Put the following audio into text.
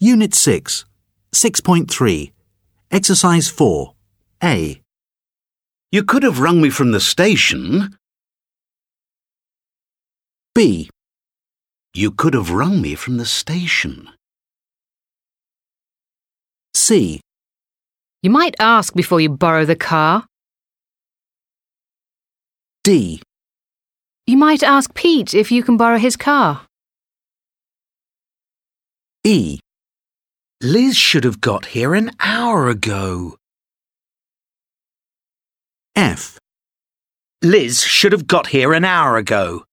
Unit 6, 6.3, Exercise 4, A. You could have rung me from the station. B. You could have rung me from the station. C. You might ask before you borrow the car. D. You might ask Pete if you can borrow his car. E. Liz should have got here an hour ago. F. Liz should have got here an hour ago.